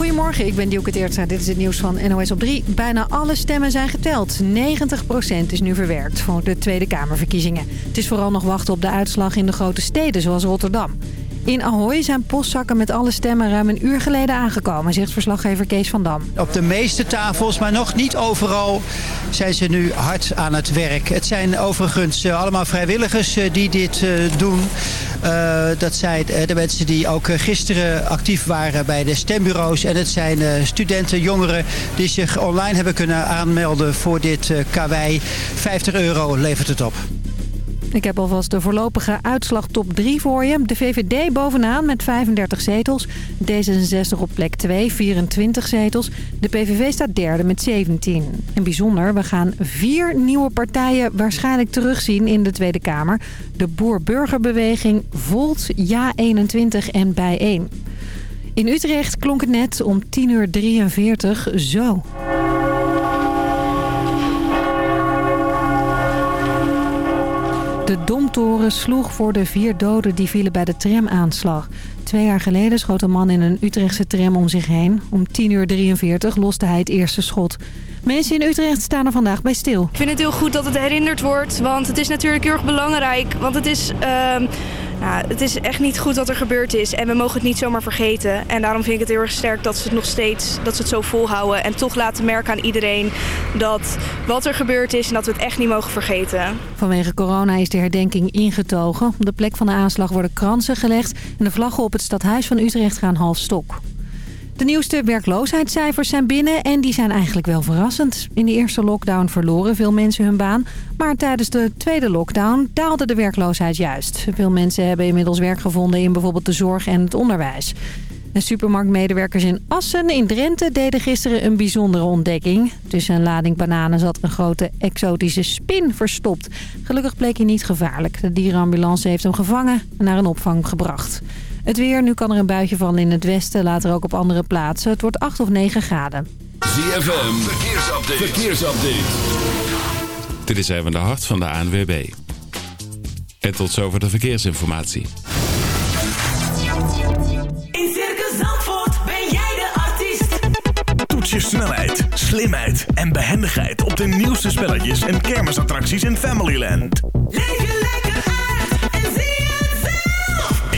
Goedemorgen, ik ben Dielke Teertstra. Dit is het nieuws van NOS op 3. Bijna alle stemmen zijn geteld. 90% is nu verwerkt voor de Tweede Kamerverkiezingen. Het is vooral nog wachten op de uitslag in de grote steden zoals Rotterdam. In Ahoy zijn postzakken met alle stemmen ruim een uur geleden aangekomen, zegt verslaggever Kees van Dam. Op de meeste tafels, maar nog niet overal, zijn ze nu hard aan het werk. Het zijn overigens eh, allemaal vrijwilligers eh, die dit eh, doen. dat zijn de mensen die ook gisteren actief waren bij de stembureaus. En het zijn studenten, jongeren die zich online hebben kunnen aanmelden voor dit KWI. 50 euro levert het op. Ik heb alvast de voorlopige uitslag top 3 voor je. De VVD bovenaan met 35 zetels. D66 op plek 2, 24 zetels. De PVV staat derde met 17. En bijzonder, we gaan vier nieuwe partijen waarschijnlijk terugzien in de Tweede Kamer. De Boer-Burgerbeweging, Volt, Ja21 en Bijeen. In Utrecht klonk het net om 10.43 uur zo. De Domtoren sloeg voor de vier doden die vielen bij de tramaanslag. Twee jaar geleden schoot een man in een Utrechtse tram om zich heen. Om 10.43 uur loste hij het eerste schot. Mensen in Utrecht staan er vandaag bij stil. Ik vind het heel goed dat het herinnerd wordt, want het is natuurlijk heel erg belangrijk. Want het is... Uh het is echt niet goed wat er gebeurd is en we mogen het niet zomaar vergeten. En daarom vind ik het heel erg sterk dat ze het nog steeds dat ze het zo volhouden. En toch laten merken aan iedereen dat wat er gebeurd is en dat we het echt niet mogen vergeten. Vanwege corona is de herdenking ingetogen. Op de plek van de aanslag worden kransen gelegd en de vlaggen op het stadhuis van Utrecht gaan half stok. De nieuwste werkloosheidscijfers zijn binnen en die zijn eigenlijk wel verrassend. In de eerste lockdown verloren veel mensen hun baan. Maar tijdens de tweede lockdown daalde de werkloosheid juist. Veel mensen hebben inmiddels werk gevonden in bijvoorbeeld de zorg en het onderwijs. De supermarktmedewerkers in Assen in Drenthe deden gisteren een bijzondere ontdekking. Tussen een lading bananen zat een grote exotische spin verstopt. Gelukkig bleek hij niet gevaarlijk. De dierenambulance heeft hem gevangen en naar een opvang gebracht. Het weer, nu kan er een buitje vallen in het westen, later ook op andere plaatsen. Het wordt 8 of 9 graden. ZFM, verkeersupdate. verkeersupdate. Dit is even de hart van de ANWB. En tot zover de verkeersinformatie. In Circus Zandvoort ben jij de artiest. Toets je snelheid, slimheid en behendigheid op de nieuwste spelletjes en kermisattracties in Familyland. Leef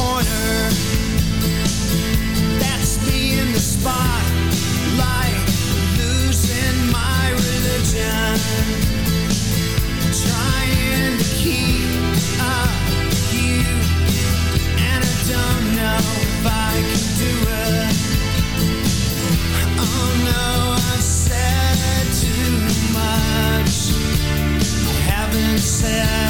corner. That's me in the spotlight losing my religion. Trying to keep up you and I don't know if I can do it. Oh no I've said too much. I haven't said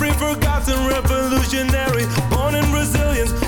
every forgotten revolutionary, born in resilience.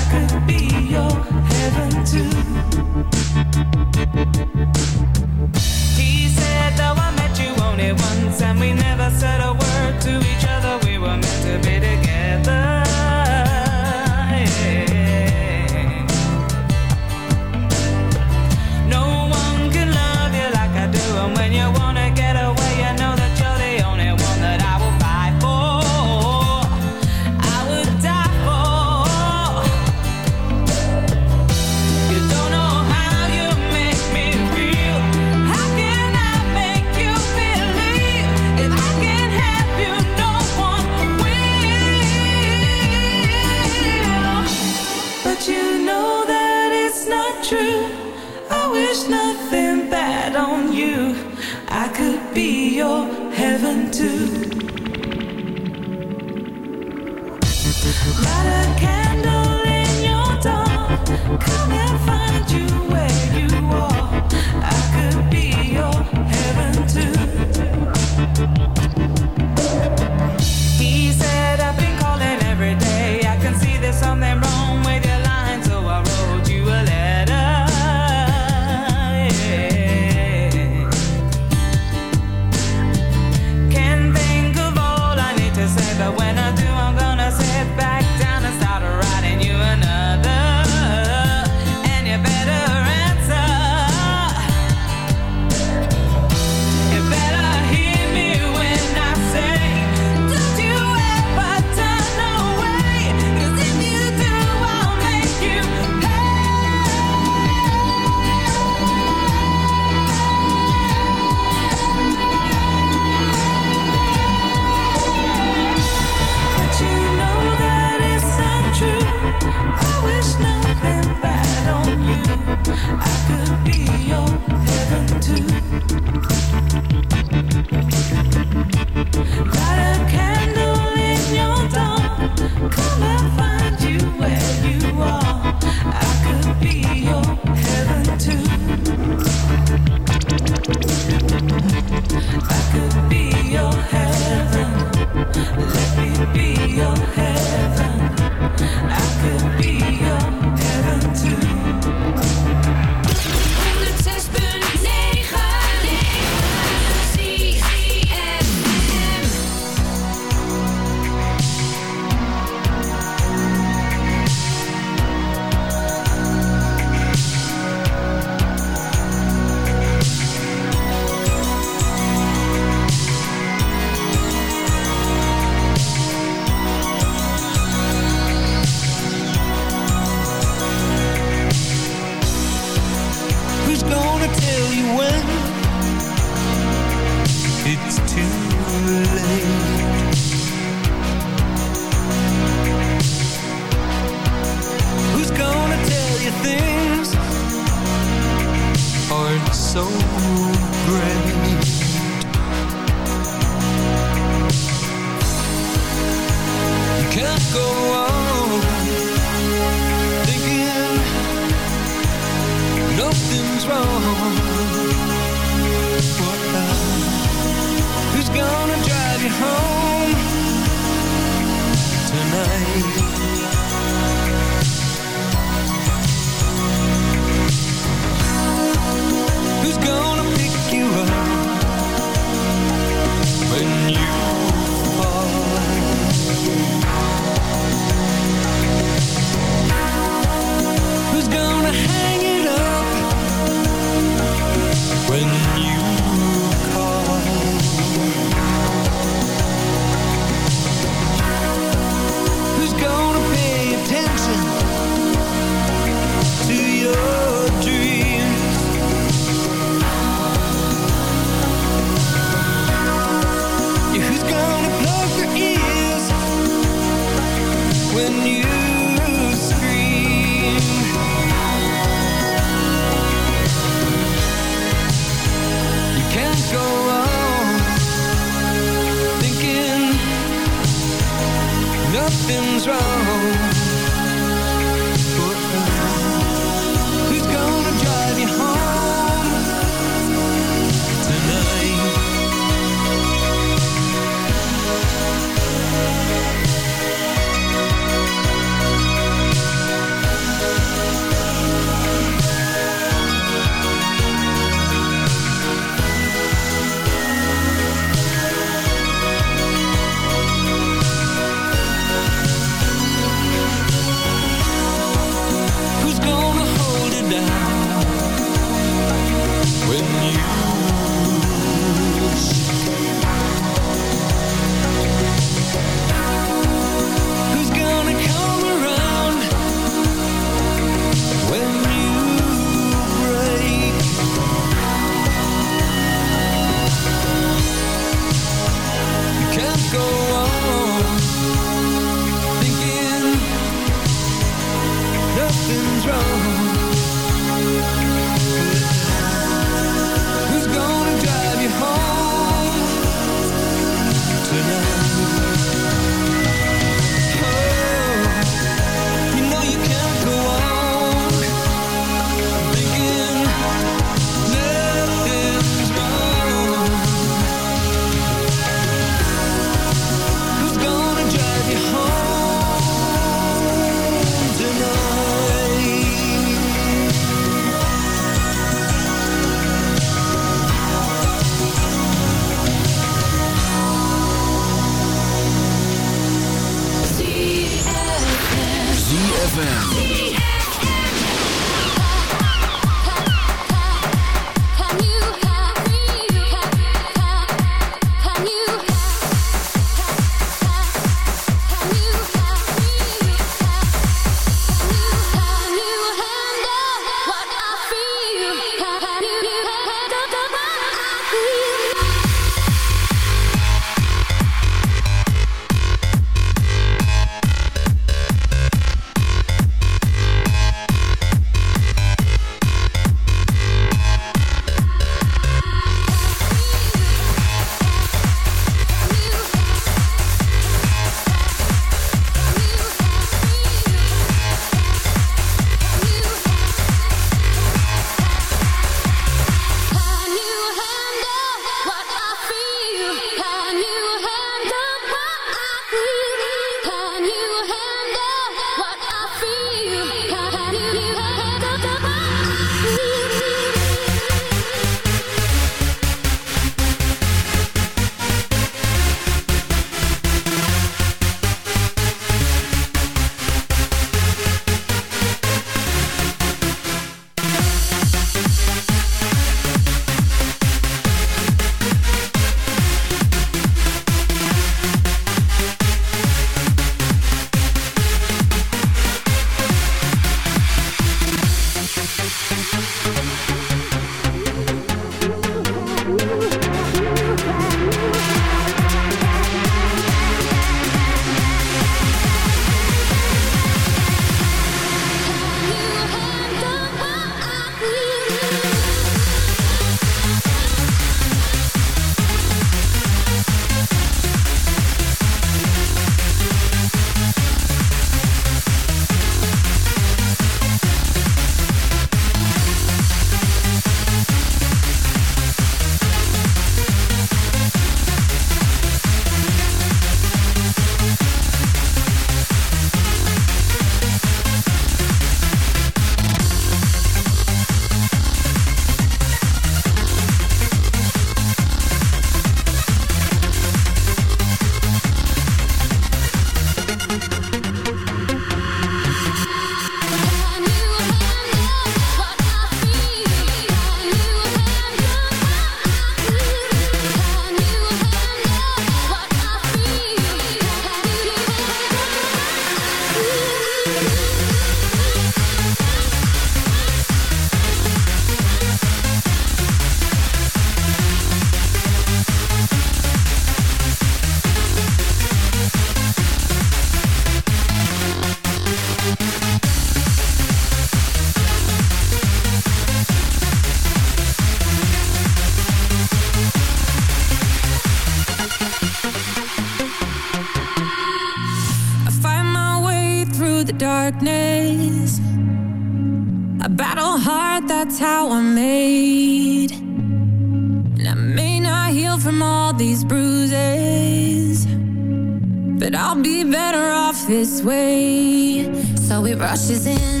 be better off this way. So it rushes in.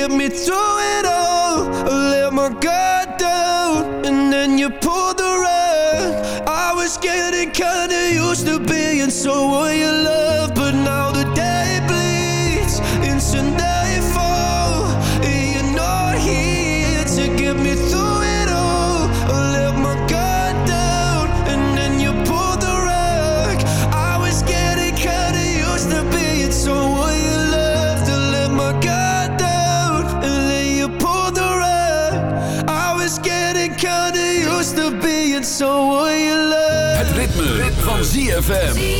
get me through it ZFM.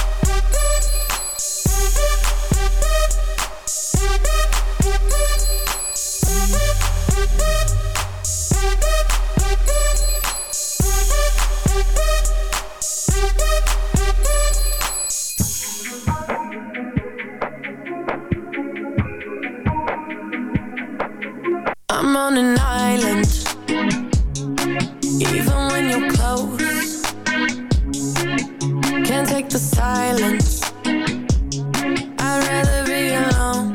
I'm on an island. Even when you're close, can't take the silence. I'd rather be alone.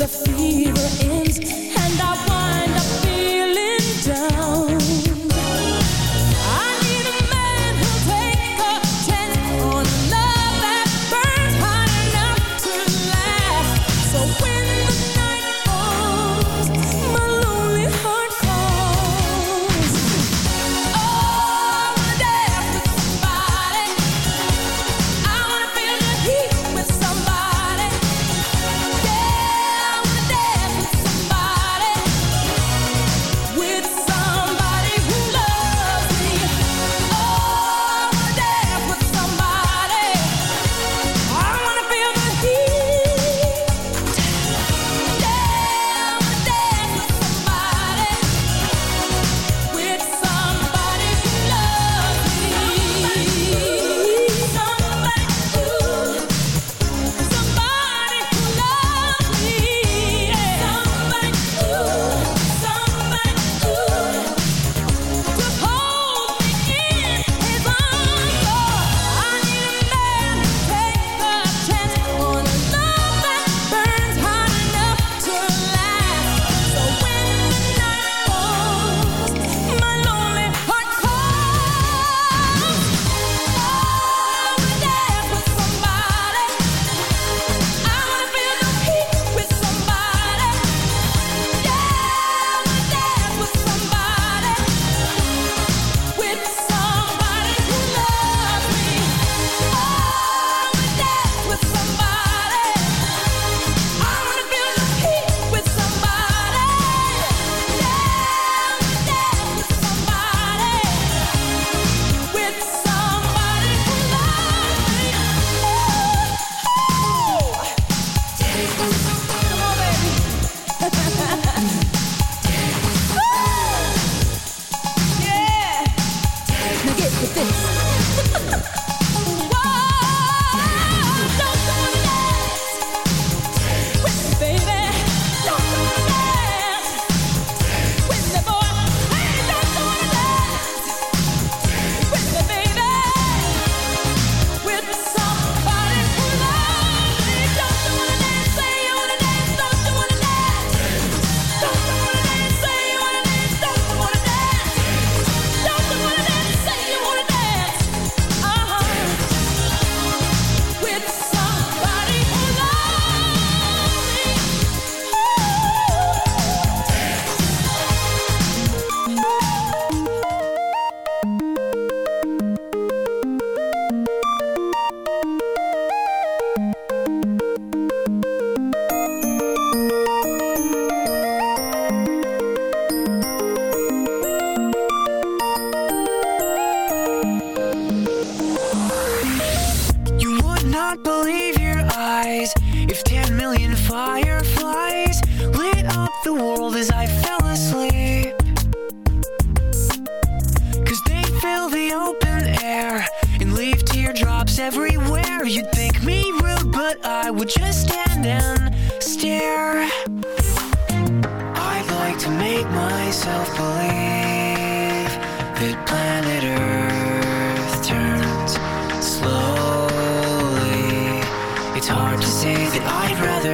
the fever.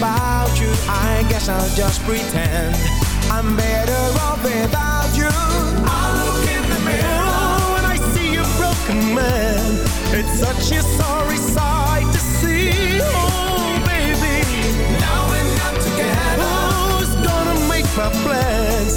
about you. I guess I'll just pretend I'm better off without you. I look in the mirror When I see a broken man. It's such a sorry sight to see. Oh baby Now we're not together. Who's gonna make my plans?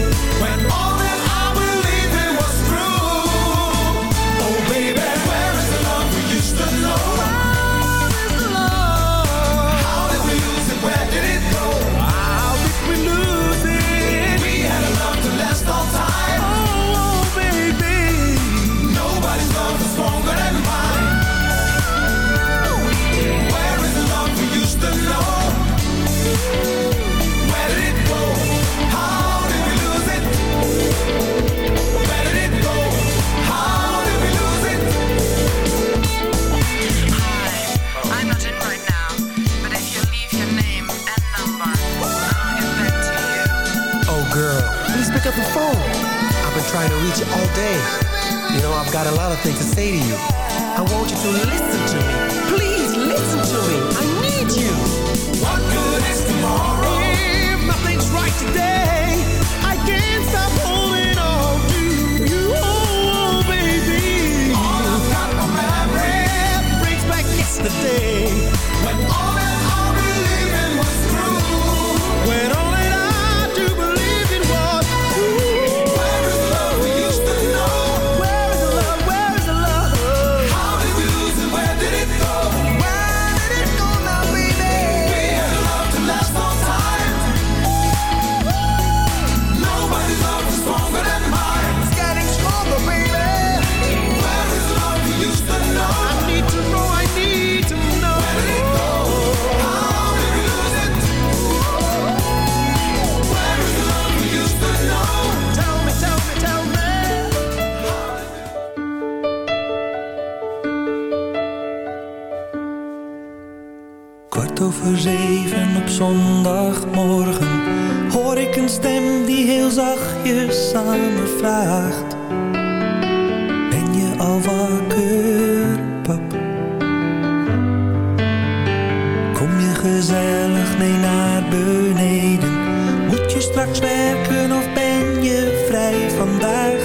Werken of ben je vrij vandaag?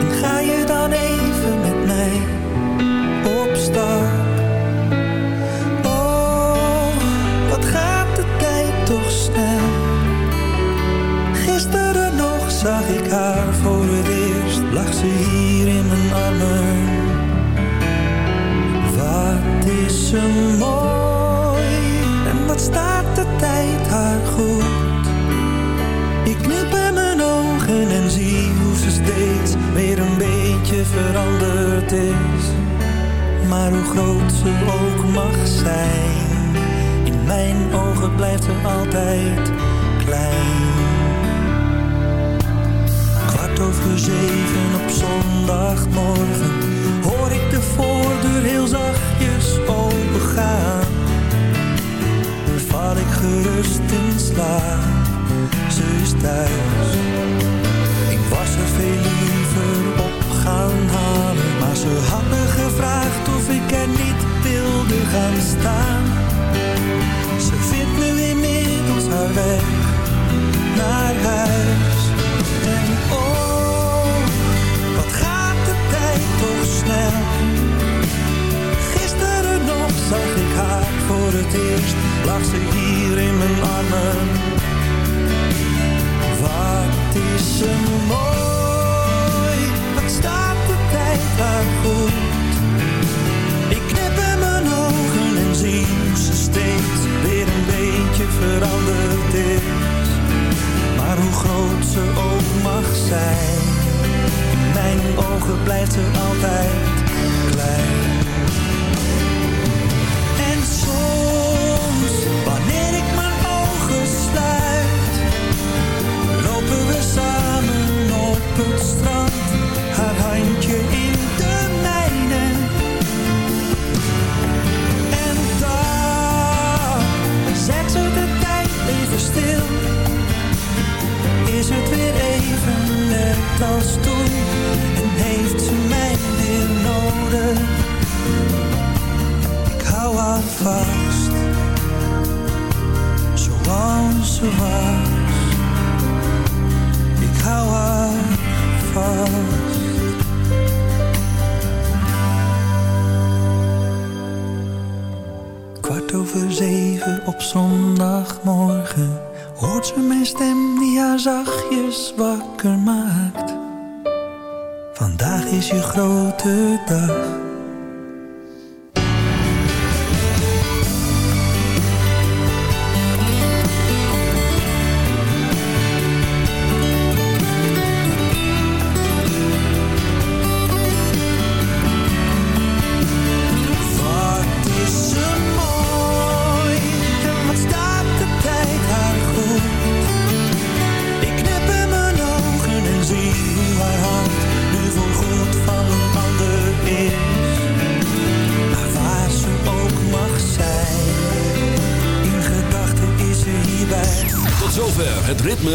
En ga je dan even met mij op? Oh, wat gaat de tijd toch snel? Gisteren nog zag ik haar voor het eerst, lag ze hier in mijn armen. Wat is ze mooi en zie hoe ze steeds weer een beetje veranderd is. Maar hoe groot ze ook mag zijn, in mijn ogen blijft ze altijd klein. Kwart over zeven op zondagmorgen hoor ik de voordeur heel zachtjes opengaan. Val ik gerust in slaap, ze is thuis. Veel liever op gaan halen, maar ze had me gevraagd of ik er niet wilde gaan staan. Ze vindt nu inmiddels haar weg naar huis. En oh, wat gaat de tijd toch snel. Gisteren nog zag ik haar voor het eerst, lag ze hier in mijn armen. Wat is ze mooi, Ik knip in mijn ogen en zie ze steeds weer een beetje veranderd is. Maar hoe groot ze ook mag zijn, in mijn ogen blijft ze altijd klein.